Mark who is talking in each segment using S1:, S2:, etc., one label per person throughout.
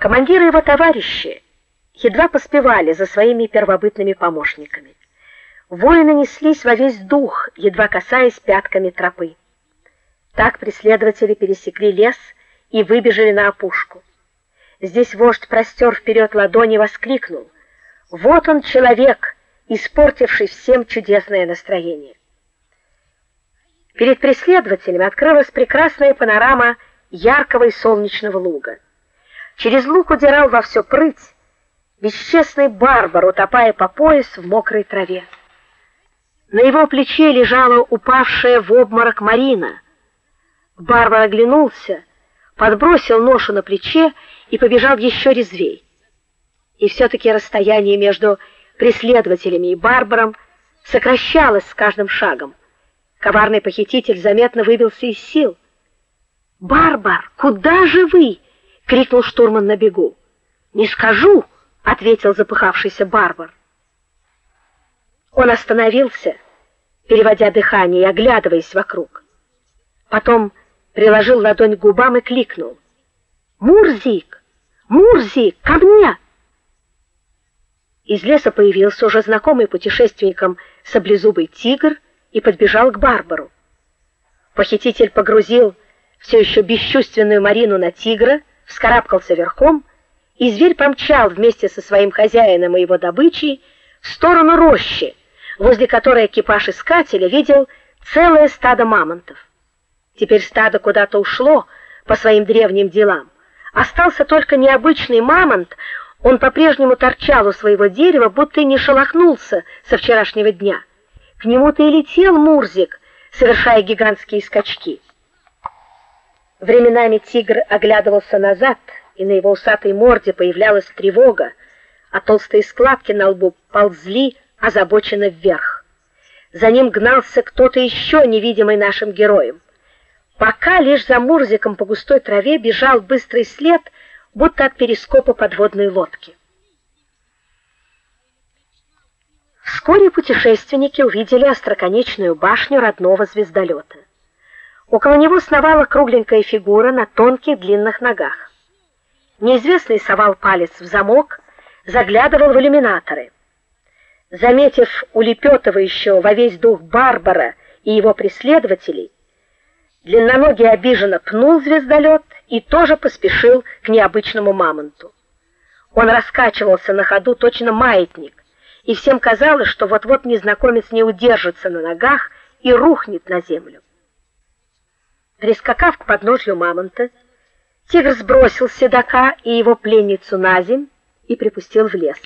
S1: Командиры его товарищи едва поспевали за своими первобытными помощниками. Воины неслись во весь дух, едва касаясь пятками тропы. Так преследователи пересекли лес и выбежали на опушку. Здесь вождь простер вперед ладони и воскликнул: "Вот он человек, испортивший всем чудесное настроение". Перед преследователями открылась прекрасная панорама яркого и солнечного луга. Через луг удирал во все прыть бесчестный барбар, утопая по пояс в мокрой траве. На его плече лежала упавшая в обморок Марина. Барбар оглянулся, подбросил ношу на плече и побежал еще резвей. И все таки расстояние между преследователями и Барбаром сокращалось с каждым шагом. Коварный похититель заметно выбился из сил. "Барбар, куда же вы?" Крикнул штурман на бегу. "Не скажу", ответил запыхавшийся Барбар. Он остановился, переводя дыхание и оглядываясь вокруг. Потом приложил ладонь к губам и кликнул: "Мурзик! Мурзик, ко мне!" Из леса появился уже знакомый путешественникам саблезубый тигр и подбежал к Барбару. Похититель погрузил все еще бесчувственную Марину на тигра вскарабкался верхом, и зверь помчал вместе со своим хозяином и его добычей в сторону рощи, возле которой экипаж искателя видел целое стадо мамонтов. Теперь стадо куда-то ушло по своим древним делам. Остался только необычный мамонт, он по-прежнему торчал у своего дерева, будто и не шелохнулся со вчерашнего дня. К нему-то и летел Мурзик, совершая гигантские скачки. Временами тигр оглядывался назад, и на его усатой морде появлялась тревога, а толстые складки на лбу ползли озабоченно вверх. За ним гнался кто-то еще, невидимый нашим героям. Пока лишь за Мурзиком по густой траве бежал быстрый след, будто от перископа подводной лодки. Вскоре путешественники увидели остроконечную башню родного звездолета. Около него сновала кругленькая фигура на тонких длинных ногах. Неизвестный совал палец в замок, заглядывал в иллюминаторы. Заметив улепетывающего во весь дух Барбара и его преследователей, длинноногий обиженно пнул звездолет и тоже поспешил к необычному мамонту. Он раскачивался на ходу точно маятник, и всем казалось, что вот-вот незнакомец не удержится на ногах и рухнет на землю. Прискакав к подножью мамонта, тигр сбросил седока и его пленницу на земь и припустил в лес.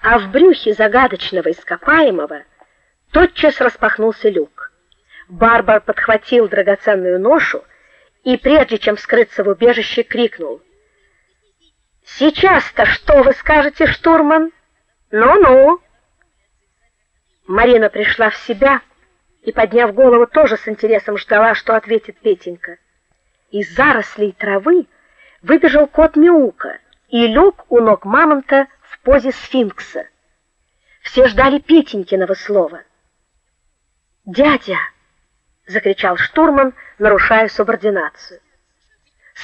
S1: А в брюхе загадочного ископаемого тотчас распахнулся люк. Барбар подхватил драгоценную ношу и прежде чем скрыться в убежище, крикнул: "Сейчас-то что вы скажете, штурман? Ну-ну!" Марина пришла в себя и, подняв голову, тоже с интересом ждала, что ответит Петенька. Из зарослей травы выбежал кот Мяука и лег у ног мамонта в позе сфинкса. Все ждали Петенькиного слова. "Дядя!" закричал штурман, нарушая субординацию.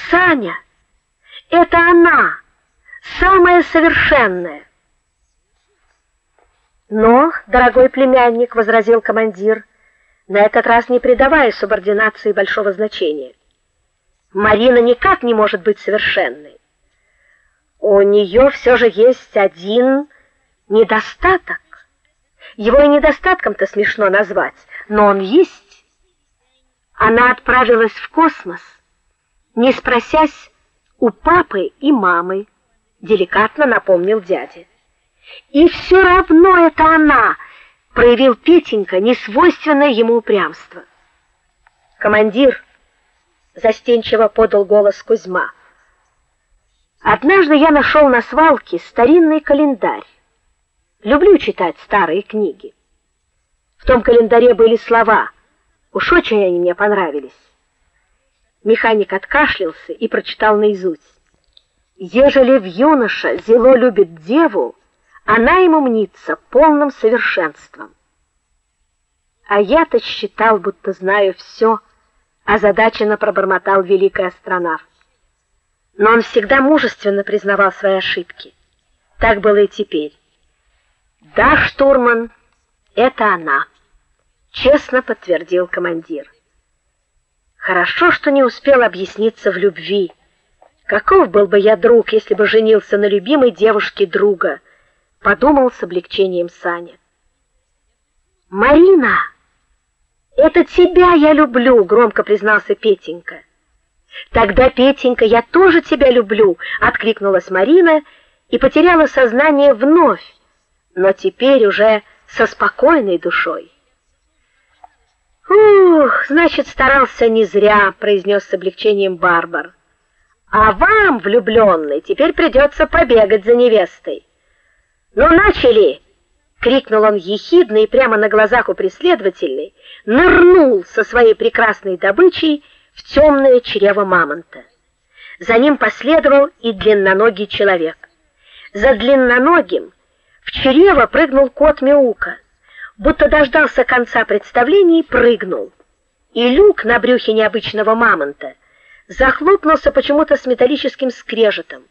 S1: "Саня! Это она, самая совершенная!" "Но, дорогой племянник", возразил командир, на этот раз не придавая субординации большого значения. Марина никак не может быть совершенной. У нее все же есть один недостаток. Его и недостатком-то смешно назвать, но он есть. Она отправилась в космос, не спросясь у папы и мамы, деликатно напомнил дядя. И все равно это она проявил Петенька несвойственное ему упрямство. Командир застенчиво подал голос Кузьма. Однажды я нашел на свалке старинный календарь. Люблю читать старые книги. В том календаре были слова. Уж очень они мне понравились. Механик откашлялся и прочитал наизусть: Ежели в юноша зело любит деву, она ему мнится полным совершенством. А я-то считал, будто знаю все, озадаченно пробормотал великий астронавт. но он всегда мужественно признавал свои ошибки. Так было и теперь. Да, штурман, это она, честно подтвердил командир. Хорошо, что не успел объясниться в любви. Каков был бы я друг, если бы женился на любимой девушке друга, подумал с облегчением Саня. Марина, это тебя я люблю, громко признался Петенька. Тогда, Петенька, я тоже тебя люблю, откликнулась Марина и потеряла сознание вновь, но теперь уже со спокойной душой. Ух, значит, старался не зря, произнес с облегчением Барбар. А вам, влюбленный, теперь придется побегать за невестой. Ну начали, крикнул он ехидно и прямо на глазах у преследователей нырнул со своей прекрасной добычей в темное чрево мамонта. За ним последовал и длинноногий человек. За длинноногим в чрево прыгнул кот Мяука, будто дождался конца представления и прыгнул. И люк на брюхе необычного мамонта захлопнулся почему-то с металлическим скрежетом.